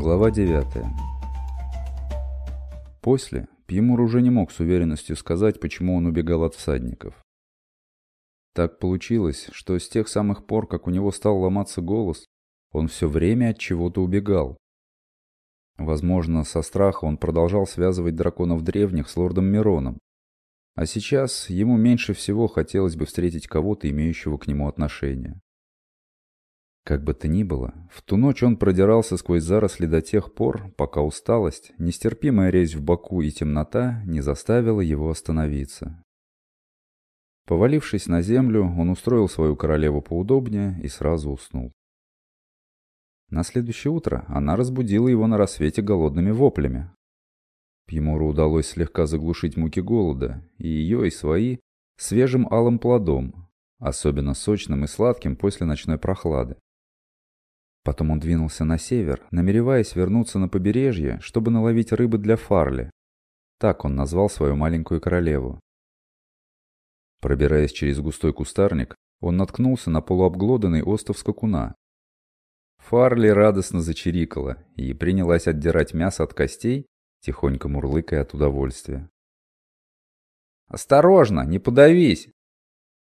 Глава 9 После Пьемур уже не мог с уверенностью сказать, почему он убегал от всадников. Так получилось, что с тех самых пор, как у него стал ломаться голос, он все время от чего-то убегал. Возможно, со страха он продолжал связывать драконов древних с лордом Мироном. А сейчас ему меньше всего хотелось бы встретить кого-то, имеющего к нему отношение. Как бы то ни было, в ту ночь он продирался сквозь заросли до тех пор, пока усталость, нестерпимая резь в боку и темнота не заставила его остановиться. Повалившись на землю, он устроил свою королеву поудобнее и сразу уснул. На следующее утро она разбудила его на рассвете голодными воплями. Пьемуру удалось слегка заглушить муки голода, и ее, и свои, свежим алым плодом, особенно сочным и сладким после ночной прохлады. Потом он двинулся на север, намереваясь вернуться на побережье, чтобы наловить рыбы для Фарли. Так он назвал свою маленькую королеву. Пробираясь через густой кустарник, он наткнулся на полуобглоданный остов скакуна. Фарли радостно зачирикала и принялась отдирать мясо от костей, тихонько мурлыкая от удовольствия. «Осторожно, не подавись!»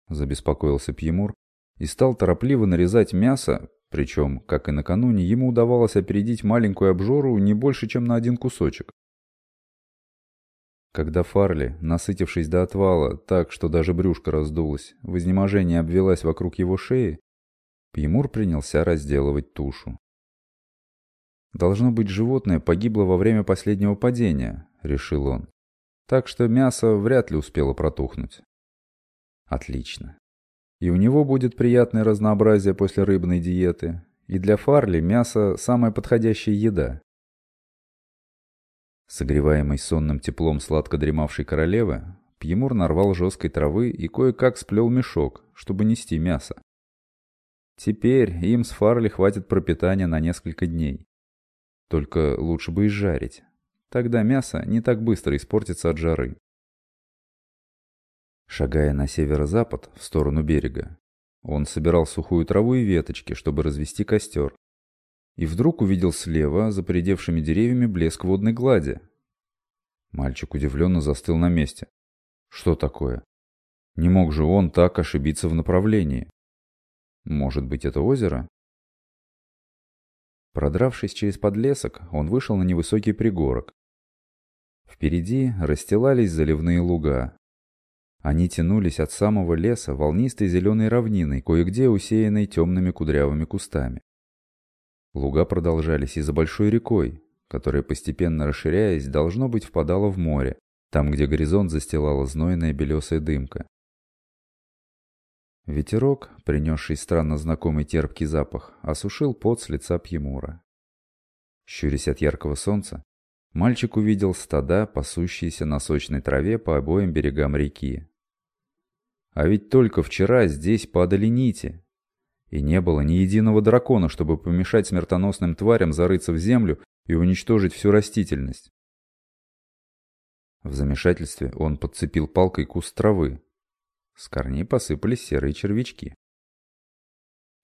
Забеспокоился Пьемур и стал торопливо нарезать мясо, причем, как и накануне, ему удавалось опередить маленькую обжору не больше, чем на один кусочек. Когда Фарли, насытившись до отвала, так, что даже брюшко раздулось, в изнеможении обвелась вокруг его шеи, Пьемур принялся разделывать тушу. «Должно быть, животное погибло во время последнего падения», — решил он. «Так что мясо вряд ли успело протухнуть». «Отлично. И у него будет приятное разнообразие после рыбной диеты, и для Фарли мясо – самая подходящая еда. Согреваемый сонным теплом сладко дремавшей королевы, Пьемур нарвал жесткой травы и кое-как сплел мешок, чтобы нести мясо. Теперь им с Фарли хватит пропитания на несколько дней. Только лучше бы изжарить. Тогда мясо не так быстро испортится от жары. Шагая на северо-запад, в сторону берега, он собирал сухую траву и веточки, чтобы развести костер. И вдруг увидел слева, за поредевшими деревьями, блеск водной глади. Мальчик удивленно застыл на месте. Что такое? Не мог же он так ошибиться в направлении? Может быть, это озеро? Продравшись через подлесок, он вышел на невысокий пригорок. Впереди расстилались заливные луга, они тянулись от самого леса волнистой зеленой равниной, кое-где усеянной темными кудрявыми кустами. Луга продолжались и за большой рекой, которая, постепенно расширяясь, должно быть, впадала в море, там, где горизонт застилала знойная белесая дымка. Ветерок, принесший странно знакомый терпкий запах, осушил пот с лица Пьемура. Щурясь от яркого солнца, мальчик увидел стада, пасущиеся на сочной траве по обоим берегам реки. А ведь только вчера здесь падали нити. И не было ни единого дракона, чтобы помешать смертоносным тварям зарыться в землю и уничтожить всю растительность. В замешательстве он подцепил палкой куст травы. С корней посыпались серые червячки.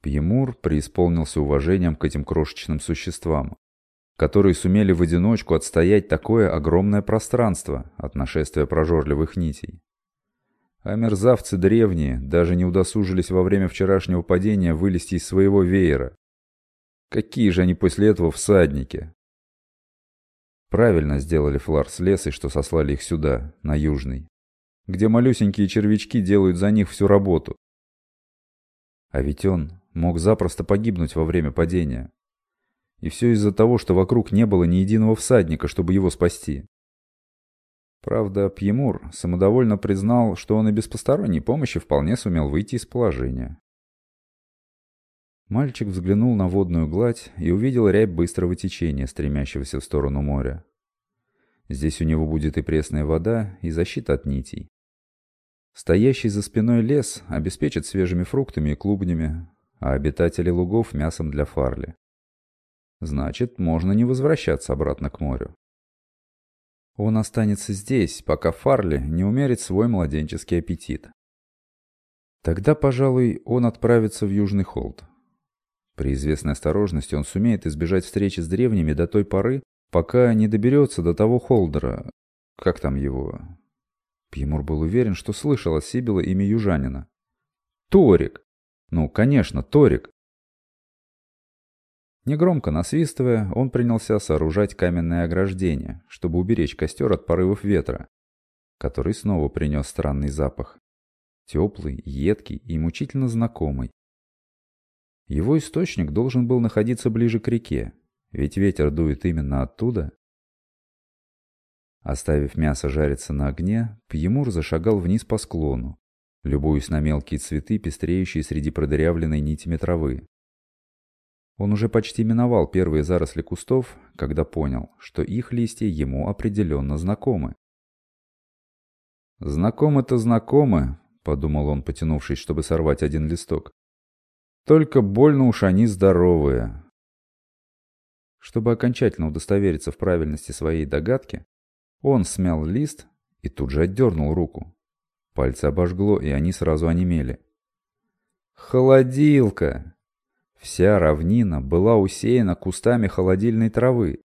Пьемур преисполнился уважением к этим крошечным существам, которые сумели в одиночку отстоять такое огромное пространство от нашествия прожорливых нитей. А мерзавцы древние даже не удосужились во время вчерашнего падения вылезти из своего веера. Какие же они после этого всадники? Правильно сделали Флар с лесой, что сослали их сюда, на Южный, где малюсенькие червячки делают за них всю работу. А ведь он мог запросто погибнуть во время падения. И все из-за того, что вокруг не было ни единого всадника, чтобы его спасти. Правда, Пьемур самодовольно признал, что он и без посторонней помощи вполне сумел выйти из положения. Мальчик взглянул на водную гладь и увидел рябь быстрого течения, стремящегося в сторону моря. Здесь у него будет и пресная вода, и защита от нитей. Стоящий за спиной лес обеспечит свежими фруктами и клубнями, а обитатели лугов – мясом для фарли. Значит, можно не возвращаться обратно к морю. Он останется здесь, пока Фарли не умерит свой младенческий аппетит. Тогда, пожалуй, он отправится в Южный Холд. При известной осторожности он сумеет избежать встречи с древними до той поры, пока не доберется до того холдера. Как там его? Пьемур был уверен, что слышал от Сибила имя южанина. Торик! Ну, конечно, Торик. Негромко насвистывая, он принялся сооружать каменное ограждение, чтобы уберечь костер от порывов ветра, который снова принес странный запах. Теплый, едкий и мучительно знакомый. Его источник должен был находиться ближе к реке, ведь ветер дует именно оттуда. Оставив мясо жариться на огне, Пьемур зашагал вниз по склону, любуясь на мелкие цветы, пестреющие среди продырявленной нитями травы. Он уже почти миновал первые заросли кустов, когда понял, что их листья ему определенно знакомы. «Знакомы-то знакомы», — подумал он, потянувшись, чтобы сорвать один листок. «Только больно уж они здоровые». Чтобы окончательно удостовериться в правильности своей догадки, он смял лист и тут же отдернул руку. Пальцы обожгло, и они сразу онемели. «Холодилка!» Вся равнина была усеяна кустами холодильной травы,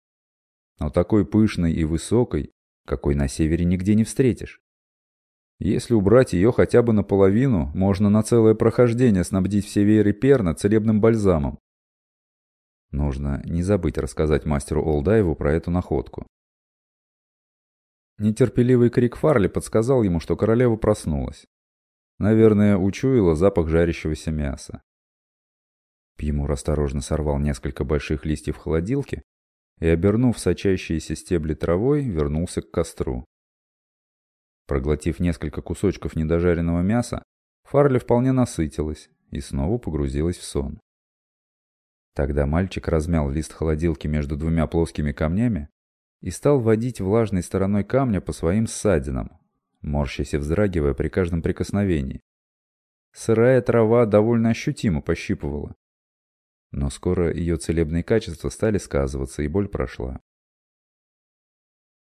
но такой пышной и высокой, какой на севере нигде не встретишь. Если убрать ее хотя бы наполовину, можно на целое прохождение снабдить все вееры перна целебным бальзамом. Нужно не забыть рассказать мастеру Олдаеву про эту находку. Нетерпеливый крик Фарли подсказал ему, что королева проснулась. Наверное, учуяла запах жарящегося мяса. Пьемур осторожно сорвал несколько больших листьев холодилки и, обернув сочащиеся стебли травой, вернулся к костру. Проглотив несколько кусочков недожаренного мяса, Фарли вполне насытилась и снова погрузилась в сон. Тогда мальчик размял лист холодилки между двумя плоскими камнями и стал водить влажной стороной камня по своим ссадинам, морщась и вздрагивая при каждом прикосновении. Сырая трава довольно ощутимо пощипывала. Но скоро ее целебные качества стали сказываться, и боль прошла.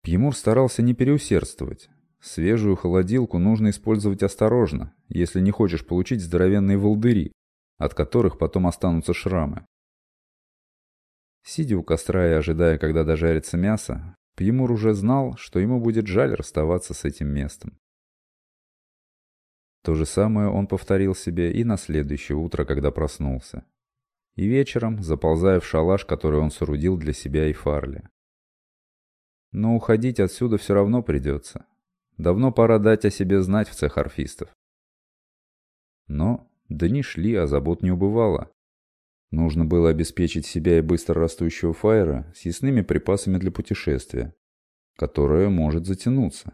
Пьемур старался не переусердствовать. Свежую холодилку нужно использовать осторожно, если не хочешь получить здоровенные волдыри, от которых потом останутся шрамы. Сидя у костра и ожидая, когда дожарится мясо, Пьемур уже знал, что ему будет жаль расставаться с этим местом. То же самое он повторил себе и на следующее утро, когда проснулся. И вечером, заползая в шалаш, который он соорудил для себя и Фарли. Но уходить отсюда все равно придется. Давно пора дать о себе знать в цех орфистов. Но дни шли, а забот не убывало. Нужно было обеспечить себя и быстро растущего Фаера съестными припасами для путешествия, которое может затянуться.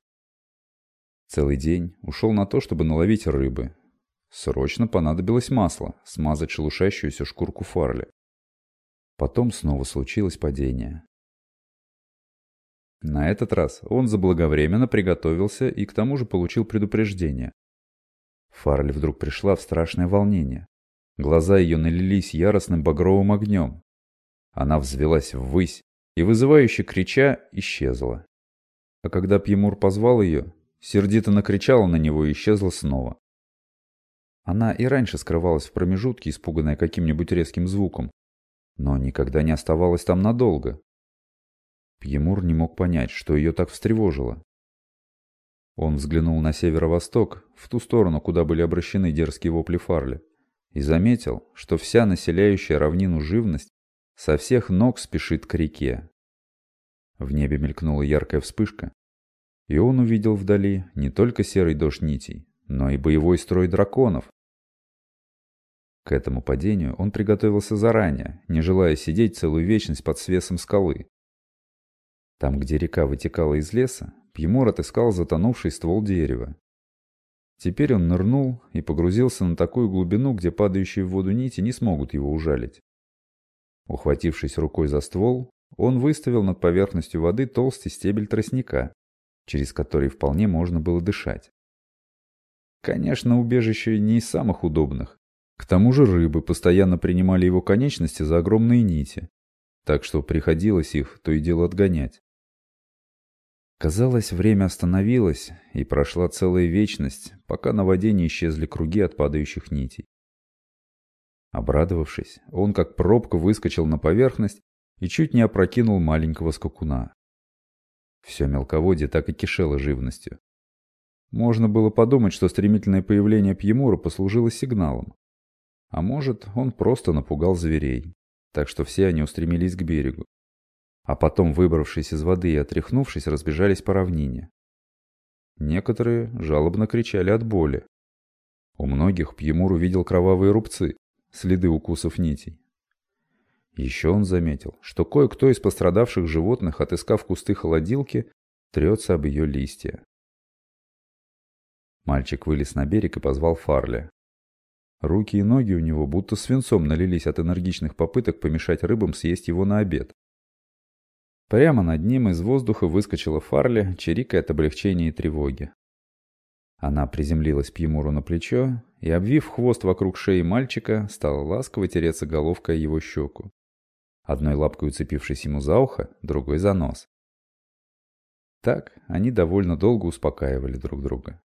Целый день ушел на то, чтобы наловить рыбы. Срочно понадобилось масло, смазать шелушащуюся шкурку фарли. Потом снова случилось падение. На этот раз он заблаговременно приготовился и к тому же получил предупреждение. Фарли вдруг пришла в страшное волнение. Глаза ее налились яростным багровым огнем. Она взвелась ввысь и, вызывающе крича, исчезла. А когда Пьемур позвал ее, сердито накричала на него и исчезла снова. Она и раньше скрывалась в промежутке, испуганная каким-нибудь резким звуком, но никогда не оставалась там надолго. Пьемур не мог понять, что ее так встревожило. Он взглянул на северо-восток, в ту сторону, куда были обращены дерзкие вопли Фарли и заметил, что вся населяющая равнину живность со всех ног спешит к реке. В небе мелькнула яркая вспышка, и он увидел вдали не только серый дождь нитей, но и боевой строй драконов. К этому падению он приготовился заранее, не желая сидеть целую вечность под свесом скалы. Там, где река вытекала из леса, Пьемор отыскал затонувший ствол дерева Теперь он нырнул и погрузился на такую глубину, где падающие в воду нити не смогут его ужалить. Ухватившись рукой за ствол, он выставил над поверхностью воды толстый стебель тростника, через который вполне можно было дышать. Конечно, убежище не из самых удобных. К тому же рыбы постоянно принимали его конечности за огромные нити, так что приходилось их то и дело отгонять. Казалось, время остановилось, и прошла целая вечность, пока на воде не исчезли круги от падающих нитей. Обрадовавшись, он как пробка выскочил на поверхность и чуть не опрокинул маленького скакуна. Все мелководье так и кишело живностью. Можно было подумать, что стремительное появление Пьемура послужило сигналом. А может, он просто напугал зверей, так что все они устремились к берегу. А потом, выбравшись из воды и отряхнувшись, разбежались по равнине. Некоторые жалобно кричали от боли. У многих Пьемур увидел кровавые рубцы, следы укусов нитей. Еще он заметил, что кое-кто из пострадавших животных, отыскав кусты холодилки, трется об ее листья. Мальчик вылез на берег и позвал Фарля. Руки и ноги у него будто свинцом налились от энергичных попыток помешать рыбам съесть его на обед. Прямо над ним из воздуха выскочила Фарли, чирикая от облегчения и тревоги. Она приземлилась Пьемуру на плечо и, обвив хвост вокруг шеи мальчика, стала ласково тереться головкой его щеку одной лапкой уцепившись ему за ухо, другой за нос. Так они довольно долго успокаивали друг друга.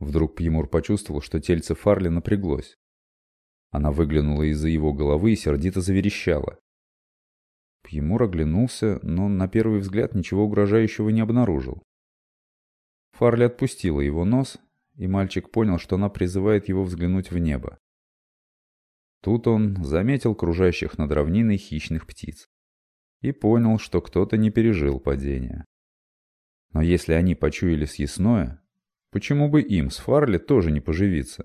Вдруг Пьемур почувствовал, что тельце Фарли напряглось. Она выглянула из-за его головы и сердито заверещала. Пьемур оглянулся, но на первый взгляд ничего угрожающего не обнаружил. Фарли отпустила его нос, и мальчик понял, что она призывает его взглянуть в небо. Тут он заметил кружащих над равниной хищных птиц и понял, что кто-то не пережил падение. Но если они почуяли съестное, почему бы им с Фарли тоже не поживиться?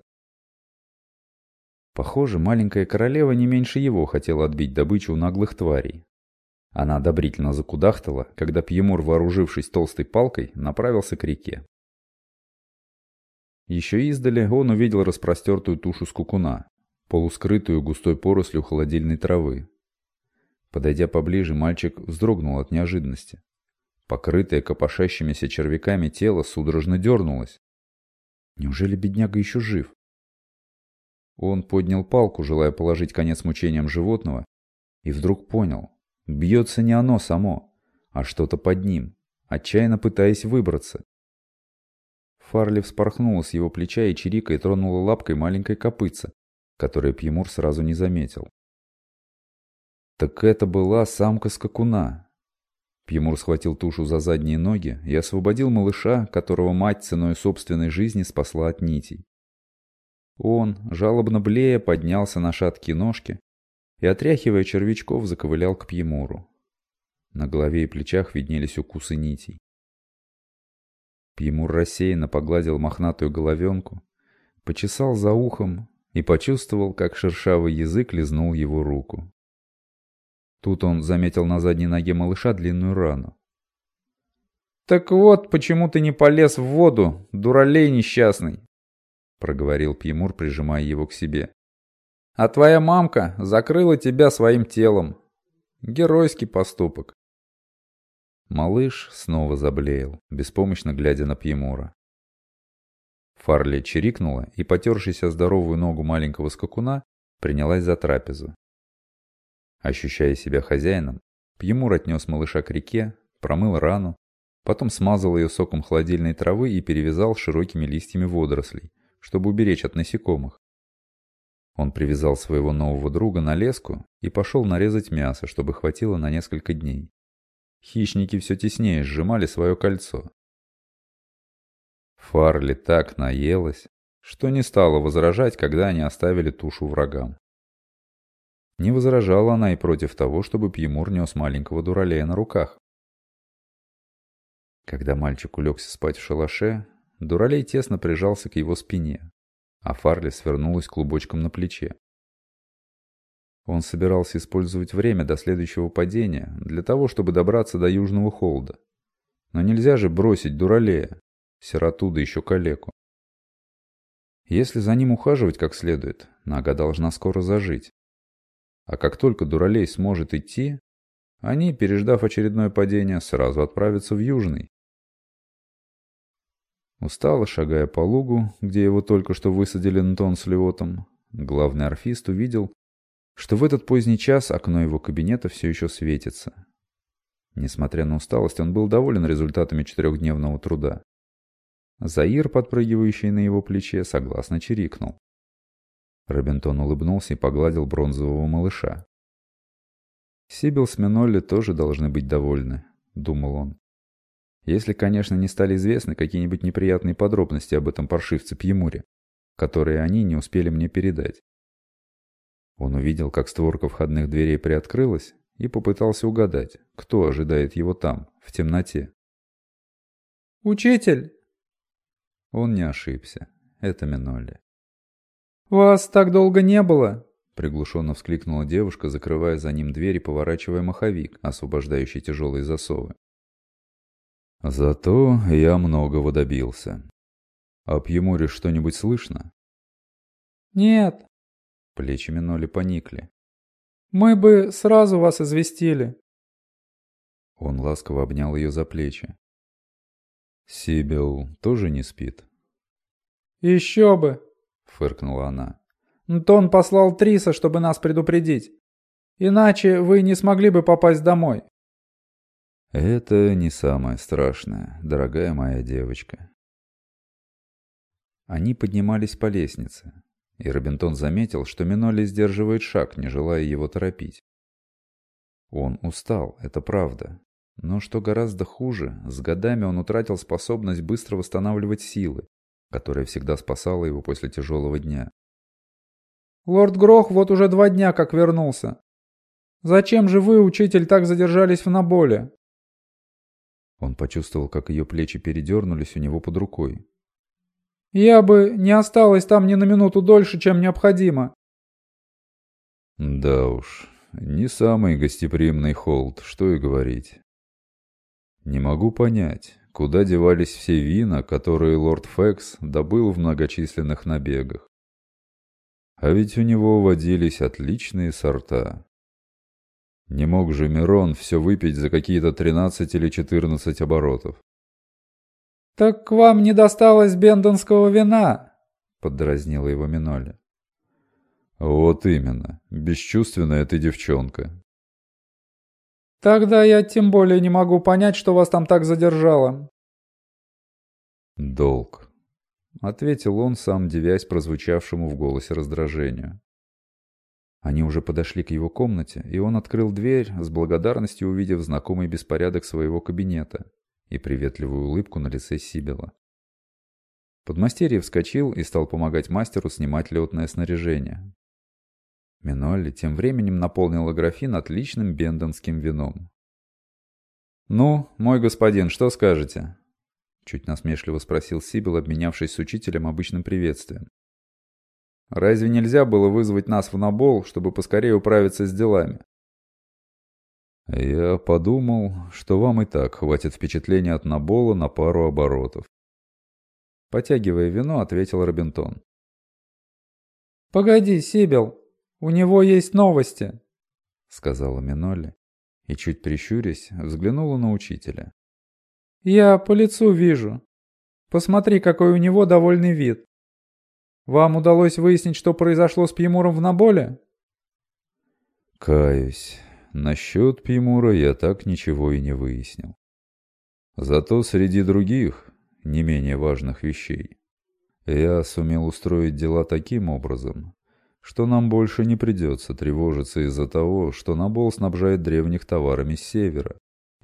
Похоже, маленькая королева не меньше его хотела отбить добычу у наглых тварей. Она одобрительно закудахтала, когда Пьемур, вооружившись толстой палкой, направился к реке. Еще издали он увидел распростертую тушу скукуна, полускрытую густой порослью холодильной травы. Подойдя поближе, мальчик вздрогнул от неожиданности. Покрытое копошащимися червяками тело судорожно дернулось. Неужели бедняга еще жив? Он поднял палку, желая положить конец мучениям животного, и вдруг понял. Бьется не оно само, а что-то под ним, отчаянно пытаясь выбраться. Фарли вспорхнула с его плеча и чирикой тронула лапкой маленькой копытца, которое Пьемур сразу не заметил. Так это была самка скакуна. Пьемур схватил тушу за задние ноги и освободил малыша, которого мать ценой собственной жизни спасла от нитей. Он, жалобно блея, поднялся на шаткие ножки и, отряхивая червячков, заковылял к Пьемуру. На голове и плечах виднелись укусы нитей. Пьемур рассеянно погладил мохнатую головенку, почесал за ухом и почувствовал, как шершавый язык лизнул его руку. Тут он заметил на задней ноге малыша длинную рану. «Так вот, почему ты не полез в воду, дуралей несчастный!» — проговорил Пьемур, прижимая его к себе. «А твоя мамка закрыла тебя своим телом. Геройский поступок». Малыш снова заблеял, беспомощно глядя на Пьемура. Фарли чирикнула и, потершись о здоровую ногу маленького скакуна, принялась за трапезу. Ощущая себя хозяином, Пьемур отнес малыша к реке, промыл рану, потом смазал ее соком холодильной травы и перевязал широкими листьями водорослей, чтобы уберечь от насекомых. Он привязал своего нового друга на леску и пошел нарезать мясо, чтобы хватило на несколько дней. Хищники все теснее сжимали свое кольцо, Фарли так наелась, что не стала возражать, когда они оставили тушу врагам. Не возражала она и против того, чтобы Пьемур нес маленького дуралея на руках. Когда мальчик улегся спать в шалаше, дуралей тесно прижался к его спине, а Фарли свернулась клубочком на плече. Он собирался использовать время до следующего падения для того, чтобы добраться до южного холода. Но нельзя же бросить дуралея, сироту да еще калеку. Если за ним ухаживать как следует, нога должна скоро зажить. А как только дуралей сможет идти, они, переждав очередное падение, сразу отправятся в Южный. Устало шагая по лугу, где его только что высадили Нтон с Леотом, главный орфист увидел, что в этот поздний час окно его кабинета все еще светится. Несмотря на усталость, он был доволен результатами четырехдневного труда. Заир, подпрыгивающий на его плече, согласно чирикнул. Робинтон улыбнулся и погладил бронзового малыша. «Сибил с Минолли тоже должны быть довольны», — думал он. «Если, конечно, не стали известны какие-нибудь неприятные подробности об этом паршивце Пьемуре, которые они не успели мне передать». Он увидел, как створка входных дверей приоткрылась, и попытался угадать, кто ожидает его там, в темноте. «Учитель!» Он не ошибся. Это Минолли. «Вас так долго не было!» Приглушенно вскликнула девушка, закрывая за ним дверь и поворачивая маховик, освобождающий тяжелые засовы. Зато я многого добился. О Пьемуре что-нибудь слышно? Нет. Плечи Миноли поникли. Мы бы сразу вас известили. Он ласково обнял ее за плечи. Сибил тоже не спит? Еще бы, фыркнула она. «Тон послал Триса, чтобы нас предупредить. Иначе вы не смогли бы попасть домой». «Это не самое страшное, дорогая моя девочка». Они поднимались по лестнице, и Робинтон заметил, что Миноли сдерживает шаг, не желая его торопить. Он устал, это правда. Но что гораздо хуже, с годами он утратил способность быстро восстанавливать силы, которая всегда спасала его после тяжелого дня. «Лорд Грох вот уже два дня как вернулся. Зачем же вы, учитель, так задержались в Наболе?» Он почувствовал, как ее плечи передернулись у него под рукой. «Я бы не осталась там ни на минуту дольше, чем необходимо». «Да уж, не самый гостеприимный холд, что и говорить. Не могу понять, Куда девались все вина, которые лорд Фекс добыл в многочисленных набегах? А ведь у него водились отличные сорта. Не мог же Мирон все выпить за какие-то 13 или 14 оборотов. «Так вам не досталось бендонского вина?» — поддразнила его Миноли. «Вот именно. Бесчувственная ты девчонка. Тогда я тем более не могу понять, что вас там так задержало. Долг. Ответил он, сам девясь прозвучавшему в голосе раздражению. Они уже подошли к его комнате, и он открыл дверь, с благодарностью увидев знакомый беспорядок своего кабинета и приветливую улыбку на лице Сибила. Подмастерье вскочил и стал помогать мастеру снимать летное снаряжение. Минолли тем временем наполнила графин отличным бендонским вином. «Ну, мой господин, что скажете?» Чуть насмешливо спросил Сибил, обменявшись с учителем обычным приветствием. «Разве нельзя было вызвать нас в набол, чтобы поскорее управиться с делами?» «Я подумал, что вам и так хватит впечатления от набола на пару оборотов». Потягивая вино, ответил Робинтон. «Погоди, Сибил, у него есть новости», — сказала Минолли и, чуть прищурясь, взглянула на учителя. «Я по лицу вижу. Посмотри, какой у него довольный вид. Вам удалось выяснить, что произошло с Пьемуром в Наболе?» «Каюсь. Насчет Пьемура я так ничего и не выяснил. Зато среди других, не менее важных вещей, я сумел устроить дела таким образом, что нам больше не придется тревожиться из-за того, что Набол снабжает древних товарами с севера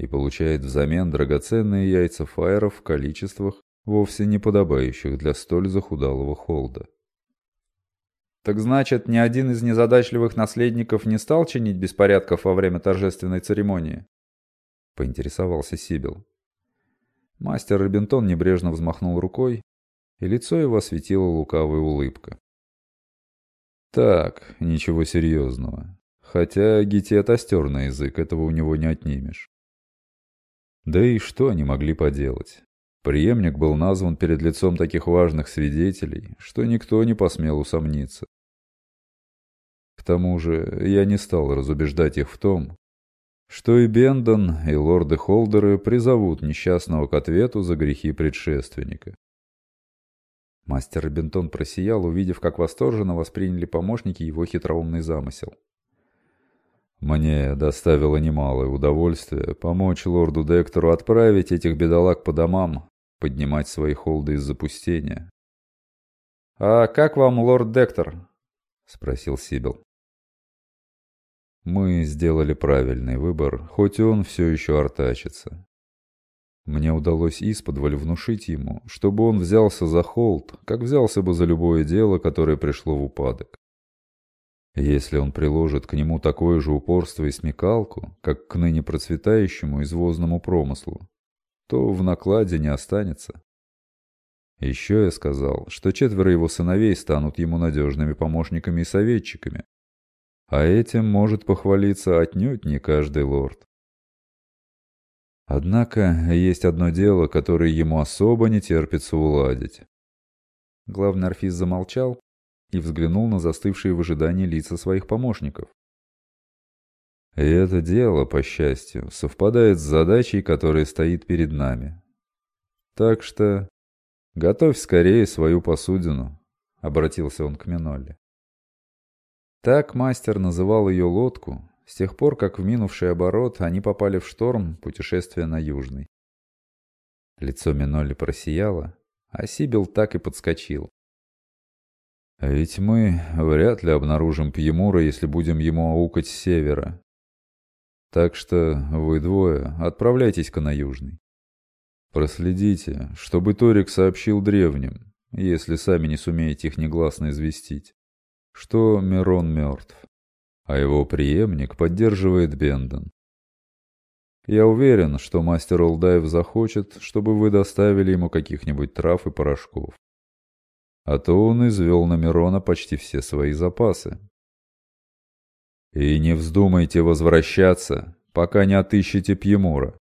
и получает взамен драгоценные яйца фаеров в количествах, вовсе не подобающих для столь захудалого холда. Так значит, ни один из незадачливых наследников не стал чинить беспорядков во время торжественной церемонии? Поинтересовался Сибил. Мастер Робинтон небрежно взмахнул рукой, и лицо его осветила лукавая улыбка. Так, ничего серьезного. Хотя Гитет остер на язык, этого у него не отнимешь. Да и что они могли поделать? Приемник был назван перед лицом таких важных свидетелей, что никто не посмел усомниться. К тому же я не стал разубеждать их в том, что и Бендон, и лорды-холдеры призовут несчастного к ответу за грехи предшественника. Мастер Бентон просиял, увидев, как восторженно восприняли помощники его хитроумный замысел. Мне доставило немалое удовольствие помочь лорду Дектору отправить этих бедолаг по домам, поднимать свои холды из запустения. «А как вам, лорд Дектор?» спросил Сибил. Мы сделали правильный выбор, хоть он все еще артачится. Мне удалось исподволь внушить ему, чтобы он взялся за холд, как взялся бы за любое дело, которое пришло в упадок. Если он приложит к нему такое же упорство и смекалку, как к ныне процветающему извозному промыслу, то в накладе не останется. Еще я сказал, что четверо его сыновей станут ему надежными помощниками и советчиками. А этим может похвалиться отнюдь не каждый лорд. Однако есть одно дело, которое ему особо не терпится уладить. Главный орфист замолчал и взглянул на застывшие в ожидании лица своих помощников. И это дело, по счастью, совпадает с задачей, которая стоит перед нами. Так что готовь скорее свою посудину, — обратился он к Минолле. Так мастер называл ее лодку, с тех пор, как в минувший оборот они попали в шторм путешествия на Южный. Лицо Миноли просияло, а Сибил так и подскочил. «А ведь мы вряд ли обнаружим Пьемура, если будем ему аукать с севера. Так что вы двое отправляйтесь-ка на Южный. Проследите, чтобы Торик сообщил древним, если сами не сумеете их негласно известить, что Мирон мертв а его преемник поддерживает Бендон. Я уверен, что мастер Олдаев захочет, чтобы вы доставили ему каких-нибудь трав и порошков. А то он извел на Мирона почти все свои запасы. И не вздумайте возвращаться, пока не отыщете Пьемура.